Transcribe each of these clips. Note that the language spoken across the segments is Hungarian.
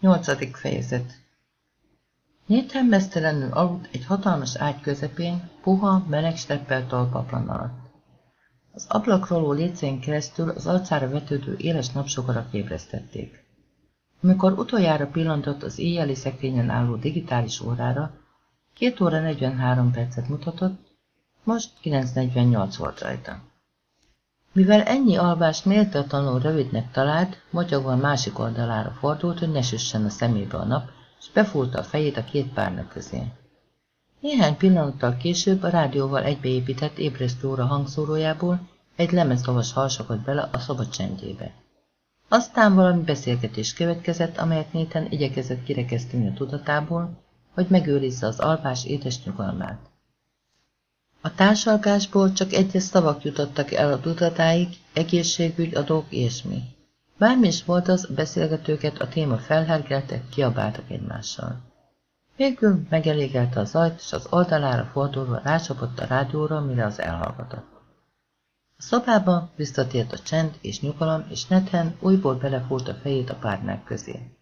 Nyolcadik fejezet Nathan mesztelenül aludt egy hatalmas ágy közepén, puha, meleg steppel talpaplan alatt. Az ablakról létszén keresztül az arcára vetődő éles napsugarak ébresztették. Amikor utoljára pillantott az éjjeli szekrényen álló digitális órára, 2 óra 43 percet mutatott, most 9.48 volt rajta. Mivel ennyi alvást méltatlanul rövidnek talált, motyogva a másik oldalára fordult, hogy ne süssen a szemébe a nap, és befúrta a fejét a két párna közé. Néhány pillanattal később a rádióval egybeépített ébresztő óra hangszórójából egy lemezlovas halsogott bele a szoba csendjébe. Aztán valami beszélgetés következett, amelyet Néten igyekezett kirekeszteni a tudatából, hogy megőrizze az alvás édes nyugalmát. A társalgásból csak egyes szavak jutottak el a tudatáig, egészségügy, adók, mi. Bármi is volt az, beszélgetőket a téma felhergelte, kiabáltak egymással. Végül megelégelte az ajt, és az oldalára fordulva rácsapott a rádióra, mire az elhallgatott. A szobába visszatért a csend és nyugalom, és Nethen újból belefúrt a fejét a párnák közé.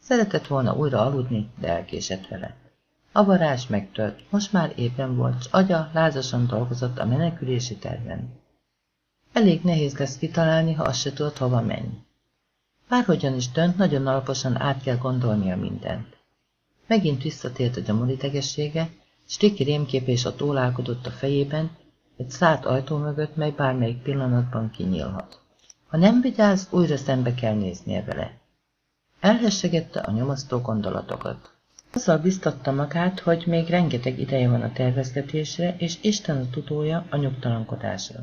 Szeretett volna újra aludni, de elkésett vele. A varázs megtört, most már éppen volt, s agya lázasan dolgozott a menekülési terven. Elég nehéz lesz kitalálni, ha azt se tudod, hova menj. Bárhogyan is dönt, nagyon alaposan át kell gondolnia mindent. Megint visszatért a gyomoridegessége, s Tiki rémképe is ott ólálkodott a fejében, egy szárt ajtó mögött, mely bármelyik pillanatban kinyílhat. Ha nem vigyáz, újra szembe kell néznie vele. Elhessegette a nyomasztó gondolatokat. Azzal biztatta magát, hogy még rengeteg ideje van a tervezgetésre, és Isten a tudója a nyugtalankodásra.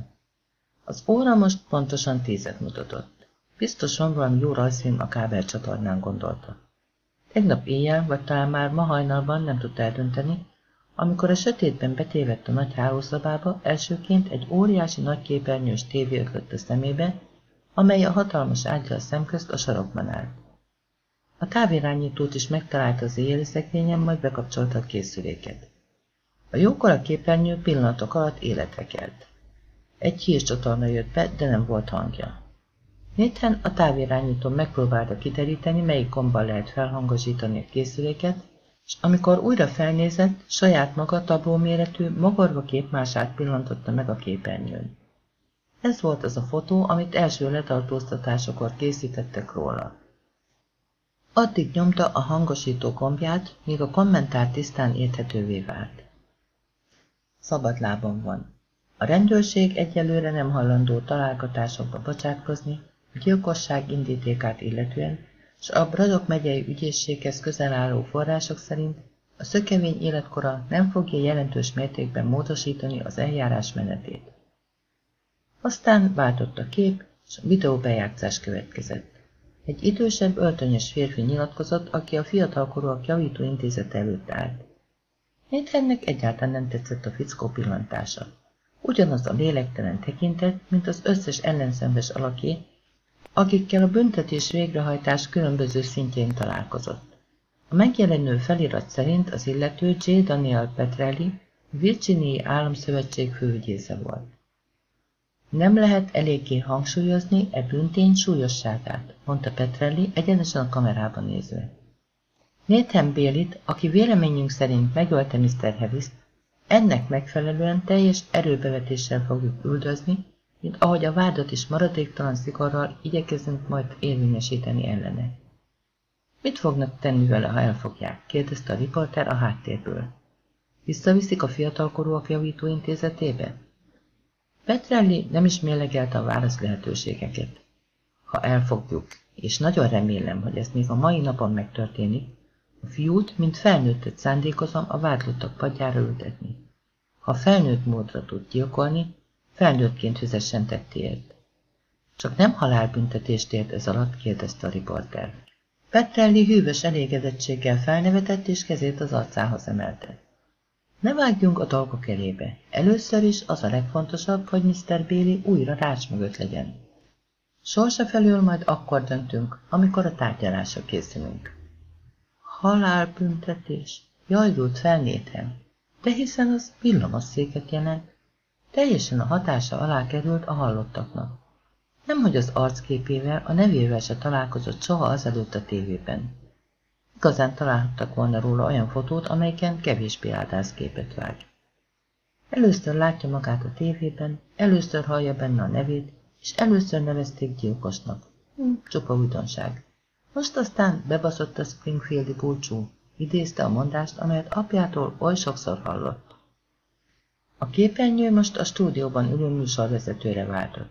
Az óra most pontosan tízet mutatott. Biztosan valami jó rajzfilm a kábelcsatornán gondolta. Tegnap éjjel, vagy talán már ma hajnalban nem tudta eldönteni, amikor a sötétben betévedt a nagy hálószobába, elsőként egy óriási nagyképernyős tévé ötlött a szemébe, amely a hatalmas ágyal szemközt a sarokban állt. A távirányítót is megtalálta az éjjeli szekrényen, majd bekapcsolta a készüléket. A jókora képernyő pillanatok alatt életre kelt. Egy hírcsatorna jött be, de nem volt hangja. Nathan a távirányítón megpróbálta kiteríteni, melyik gombbal lehet felhangosítani a készüléket, és amikor újra felnézett, saját maga tabló méretű, mogorva képmását pillantotta meg a képernyőn. Ez volt az a fotó, amit első letartóztatásokor készítettek róla. Addig nyomta a hangosító gombját, míg a kommentár tisztán érthetővé vált. Szabadlábon van. A rendőrség egyelőre nem hallandó találgatásokba bocsátkozni, gyilkosság indítékát illetően, és a Bradok megyei ügyészséghez közel álló források szerint a szökevény életkora nem fogja jelentős mértékben módosítani az eljárás menetét. Aztán váltott a kép, és a videóbejátszás következett. Egy idősebb, öltönyös férfi nyilatkozott, aki a fiatalkorúak javító intézet előtt állt. Nathannek egyáltalán nem tetszett a fickó pillantása. Ugyanaz a lélektelen tekintet, mint az összes ellenszenves alaké, akikkel a büntetés végrehajtás különböző szintjén találkozott. A megjelenő felirat szerint az illető J. Daniel Petrelli, Virginia Államszövetség főügyésze volt. Nem lehet eléggé hangsúlyozni e büntény súlyosságát, mondta Petrelli egyenesen a kamerába nézve. Nathan Bélit, aki véleményünk szerint megölte Mr. harris ennek megfelelően teljes erőbevetéssel fogjuk üldözni, mint ahogy a vádat is maradéktalan szigorral igyekezünk majd érvényesíteni ellene. Mit fognak tenni vele, ha elfogják? kérdezte a riporter a háttérből. Visszaviszik a fiatalkorúak javító intézetébe? Petrelli nem is mérlegelte a válasz lehetőségeket. Ha elfogjuk, és nagyon remélem, hogy ez még a mai napon megtörténik, a fiút, mint felnőttet szándékozom a vádlottak padjára ültetni. Ha felnőtt módra tud gyilkolni, felnőttként fizessen tettéért. Csak nem halálbüntetést ért ez alatt, kérdezte a riporter. Petrelli hűvös elégedettséggel felnevetett és kezét az arcához emelte. Ne vágjunk a dolgok elébe. Először is az a legfontosabb, hogy Mr. Bailey újra rács mögött legyen. Sorsa felül majd akkor döntünk, amikor a tárgyalásra készülünk. Halálbüntetés. Jajdult felnéthem. De hiszen az széket jelent. Teljesen a hatása alá került a hallottaknak. Nemhogy az arcképével, a nevével se találkozott soha azelőtt a tévében. Igazán találhattak volna róla olyan fotót, amelyiken kevésbé képet vág. Először látja magát a tévében, először hallja benne a nevét, és először nevezték gyilkosnak. Hm, csupa újdonság. Most aztán bebaszott a Springfieldi búcsú, idézte a mondást, amelyet apjától oly sokszor hallott. A képernyő most a stúdióban ülő műsorvezetőre váltott.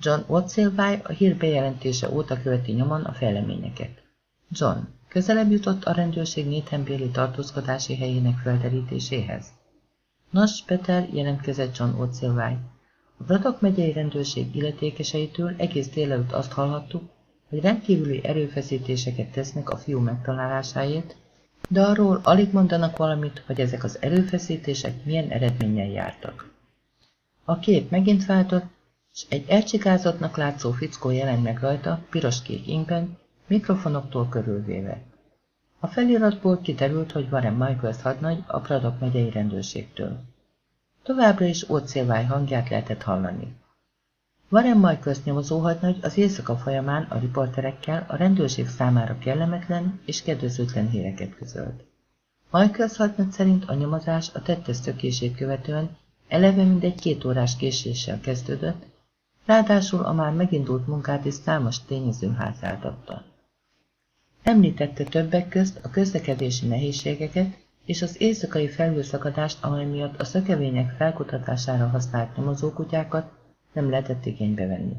John Watsilvály a hír bejelentése óta követi nyomon a fejleményeket. John, közelebb jutott a rendőrség Néthenbéli tartózkodási helyének felderítéséhez. Nos, Peter, jelentkezett John Watsilvály. A Bradok megyei rendőrség illetékeseitől egész délelőtt azt hallhattuk, hogy rendkívüli erőfeszítéseket tesznek a fiú megtalálásáért, de arról alig mondanak valamit, hogy ezek az erőfeszítések milyen eredménnyel jártak. A kép megint váltott, és egy elcsikázottnak látszó fickó jelent meg rajta, piros-kék inkben, mikrofonoktól körülvéve. A feliratból kiderült, hogy Warren Michaels hadnagy a Pradok megyei rendőrségtől. Továbbra is ócélváj hangját lehetett hallani. Warren Michaels nyomozóhadnagy az éjszaka folyamán a riporterekkel a rendőrség számára kellemetlen és kedvezőtlen híreket közölt. Michaels hadnagy szerint a nyomozás a tettes tökését követően eleve mindegy két órás késéssel kezdődött, ráadásul a már megindult munkát is számos tényező házáltatta. Említette többek közt a közlekedési nehézségeket és az éjszakai felhőszakadást, amely miatt a szökevények felkutatására használt nyomozókutyákat nem lehetett igénybe venni.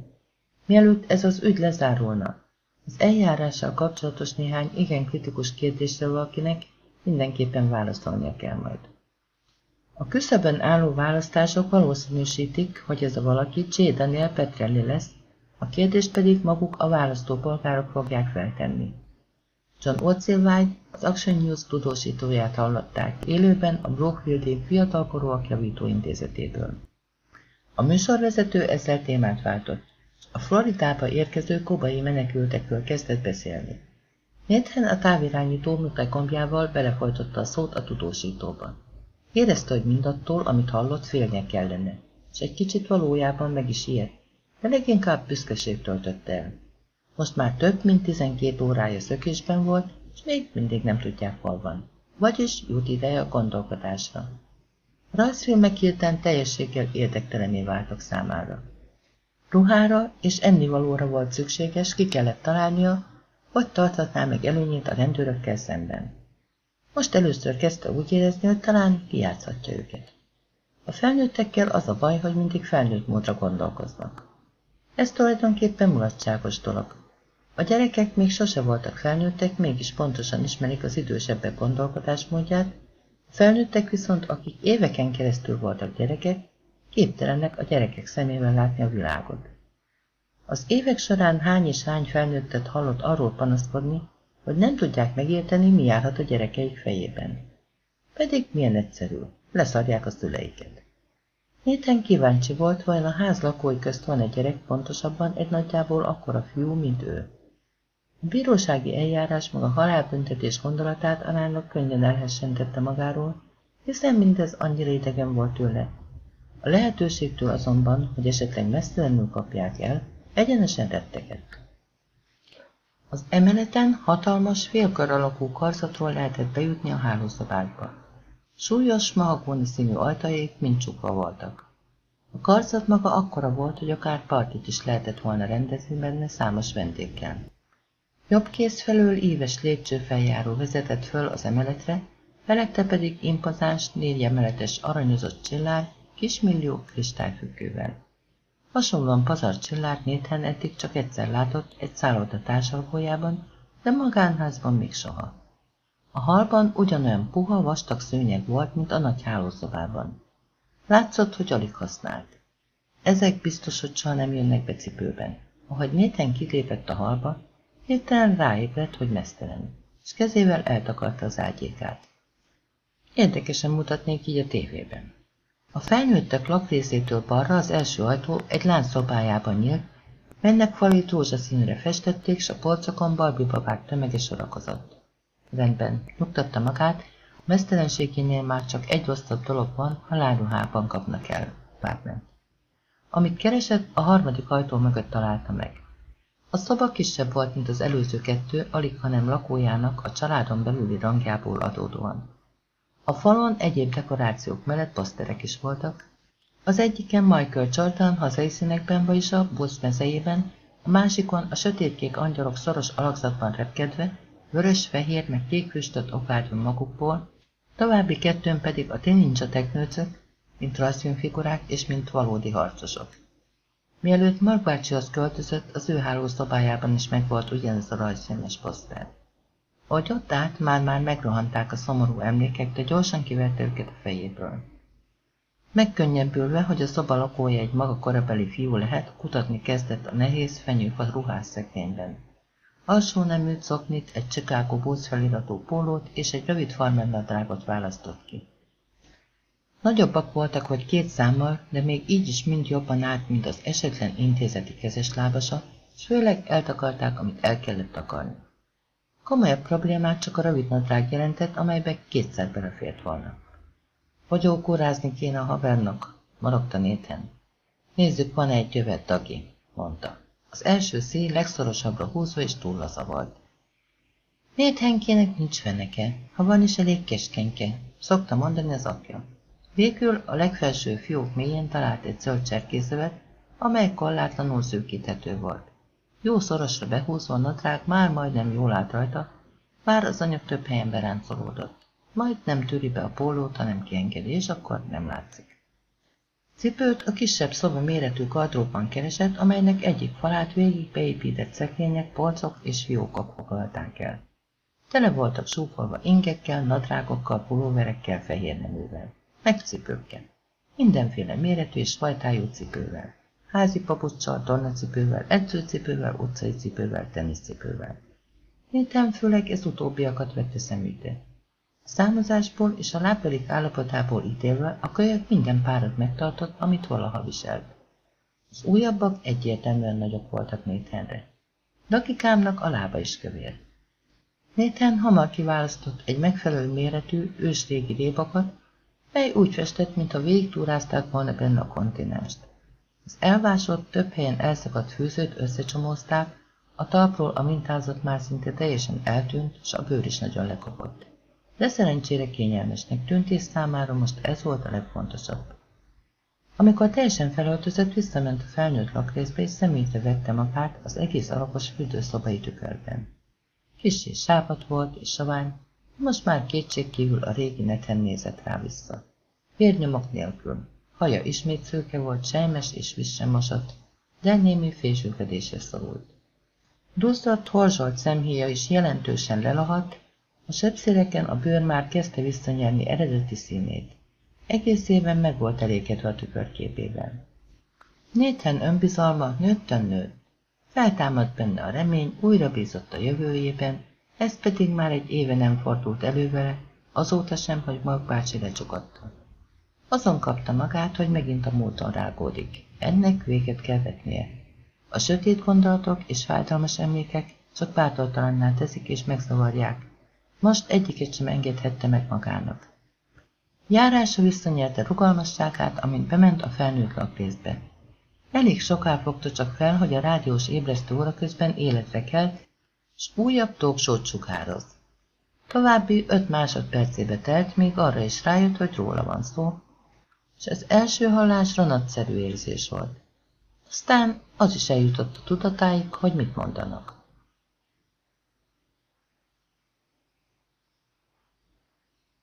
Mielőtt ez az ügy lezárulna, az eljárással kapcsolatos néhány igen kritikus kérdésre valakinek mindenképpen válaszolnia kell majd. A küszöbön álló választások valószínűsítik, hogy ez a valaki J. Daniel Petrelli lesz, a kérdést pedig maguk a választópolgárok fogják feltenni. John Otzilvágy, az Action News tudósítóját hallották élőben a Brookfieldi Fiatalkorúak Javító Intézetéből. A műsorvezető ezzel témát váltott. A Floridába érkező kobai menekültekről kezdett beszélni. Nathan a távirányító mutagombjával belefolytotta a szót a tudósítóba. Érezte, hogy mindattól, amit hallott, félnie kellene, és egy kicsit valójában meg is ilyet, de leginkább büszkeség töltötte el. Most már több mint 12 órája szökésben volt, és még mindig nem tudják, hol van. Vagyis jut ideje a gondolkodásra. A rajzfilmek hirtelen teljességgel érdektelené váltak számára. Ruhára és ennivalóra volt szükséges, ki kellett találnia, hogy tarthatná meg előnyét a rendőrökkel szemben. Most először kezdte úgy érezni, hogy talán kijátszhatja őket. A felnőttekkel az a baj, hogy mindig felnőtt módra gondolkoznak. Ez tulajdonképpen mulatságos dolog. A gyerekek még sose voltak felnőttek, mégis pontosan ismerik az idősebbek gondolkodásmódját, a felnőttek viszont, akik éveken keresztül voltak gyerekek, képtelenek a gyerekek szemével látni a világot. Az évek során hány és hány felnőttet hallott arról panaszkodni, hogy nem tudják megérteni, mi járhat a gyerekeik fejében. Pedig milyen egyszerű, leszarják a szüleiket. Néten kíváncsi volt, vajon a ház lakói közt van egy gyerek, pontosabban egy nagyjából akkora fiú, mint ő. A bírósági eljárás maga halálbüntetés gondolatát aránylag könnyen elhessentette magáról, hiszen mindez annyira idegen volt tőle. A lehetőségtől azonban, hogy esetleg messzelenül kapják el, egyenesen rettegett. Az emeleten hatalmas félkör alakú karzatról lehetett bejutni a hálószobákba. Súlyos, mahagóni színű ajtaik mind csukva voltak. A karzat maga akkora volt, hogy akár partit is lehetett volna rendezni benne számos vendéggel. Jobb kéz felől éves lépcsőfeljáró vezetett föl az emeletre, felette pedig impozáns, négy emeletes aranyozott csillár, kismillió kristályfüggővel. Hasonlóan pazar csillárt Néthen eddig csak egyszer látott egy szálloda társalgójában, de magánházban még soha. A halban ugyanolyan puha, vastag szőnyeg volt, mint a nagy hálószobában. Látszott, hogy alig használt. Ezek biztos, hogy soha nem jönnek be cipőben. Ahogy Néten kilépett a halba, Hirtelen ráébredt, hogy mesztelen, és kezével eltakarta az ágyékát. Érdekesen mutatnék így a tévében. A felnőttek lakrészétől balra az első ajtó egy lánc szobájában nyílt, mennek falit rózsaszínűre festették, s a polcokon babák tömege sorakozott. Rendben, nyugtatta magát, a mesztelenségénél már csak egy rosszabb dolog van, ha láruhában kapnak el. Várment. Amit keresett, a harmadik ajtó mögött találta meg. A szoba kisebb volt, mint az előző kettő, alig hanem lakójának a családon belüli rangjából adódóan. A falon egyéb dekorációk mellett poszterek is voltak. Az egyiken Michael Jordan hazai színekben, vagyis a busz mezejében, a másikon a sötétkék angyalok szoros alakzatban repkedve, vörös, fehér meg kék füstöt okádjon magukból, további kettőn pedig a ninja teknőcök, mint rajzfilmfigurák és mint valódi harcosok. Mielőtt Mark bácsihoz költözött, az ő hálószobájában is megvolt ugyanez a rajzfilmes poszter. Ahogy ott állt, már-már megrohanták a szomorú emlékek, de gyorsan kiverte őket a fejéből. Megkönnyebbülve, hogy a szoba lakója egy maga korabeli fiú lehet, kutatni kezdett a nehéz fenyőfa ruhás szekrényben. Alsó nemű coknit, egy Chicago Bulls feliratú pólót és egy rövid farmernadrágot választott ki. Nagyobbak voltak, hogy két számmal, de még így is mind jobban állt, mint az esetlen intézeti kezes lábasa, és főleg eltakarták, amit el kellett takarni. Komolyabb problémát csak a rövid nadrág jelentett, amelybe kétszer belefért volna. Fogyókúrázni kéne a havernak, marogta Néten. Nézzük, van -e egy jövet Dagi, mondta. Az első szél legszorosabbra húzva és túl laza volt. Néthenkének nincs feneke, ha van is elég keskenke, szokta mondani az apja. Végül a legfelső fiók mélyén talált egy zöld cserkészövet, amely kollátlanul szűkíthető volt. Jó szorosra behúzva a nadrág már majdnem jól állt rajta, bár az anyag több helyen beráncolódott. Majd nem tűri be a pólót, hanem kiengedi, és akkor nem látszik. Cipőt a kisebb szoba méretű kardróban keresett, amelynek egyik falát végig beépített szekrények, polcok és fiókok foglalták el. Tele voltak súfolva ingekkel, nadrágokkal, pulóverekkel, fehér neművel meg cipőkkel. Mindenféle méretű és fajtájú cipővel. Házi papucsal, tornacipővel, edzőcipővel, utcai cipővel, teniszcipővel. Miután főleg ez utóbbiakat vette szemügyre. A számozásból és a lábbelik állapotából ítélve a kölyök minden párat megtartott, amit valaha viselt. Az újabbak egyértelműen nagyok voltak Nathanre. Dakikámnak a lába is kövér. Nathan hamar kiválasztott egy megfelelő méretű, ősrégi rébakat, mely úgy festett, mintha végigtúrázták volna benne a kontinenst. Az elvásott, több helyen elszakadt fűzőt összecsomózták, a talpról a mintázat már szinte teljesen eltűnt, s a bőr is nagyon lekopott. De szerencsére kényelmesnek tűnt, és számára most ez volt a legfontosabb. Amikor teljesen felöltözött, visszament a felnőtt lakrészbe, és személyre vette magát az egész alapos fürdőszobai tükörben. Kis és sápat volt, és savány, most már kétség kívül a régi neten nézett rá vissza. Vérnyomok nélkül. Haja ismét szőke volt, sejmes és vissen mosott, de némi fésülkedésre szorult. Duzzat, horzsolt szemhéja is jelentősen lelahadt, a sepszéreken a bőr már kezdte visszanyerni eredeti színét. Egészében meg volt elégedve a tükörképében. Néthen önbizalma nőttön nőtt. Feltámadt benne a remény, újra bízott a jövőjében, ez pedig már egy éve nem fordult elő vele, azóta sem, hogy Mark bácsi lecsugatta. Azon kapta magát, hogy megint a múlton rágódik. Ennek véget kell vetnie. A sötét gondolatok és fájdalmas emlékek csak bátortalanná teszik és megzavarják. Most egyiket sem engedhette meg magának. Járása visszanyerte rugalmasságát, amint bement a felnőtt lakrészbe. Elég soká fogta csak fel, hogy a rádiós ébresztő óra közben életre kelt, s újabb tóksót sugároz. További öt másodpercébe telt, még arra is rájött, hogy róla van szó, és az első hallásra nagyszerű érzés volt. Aztán az is eljutott a tudatáig, hogy mit mondanak.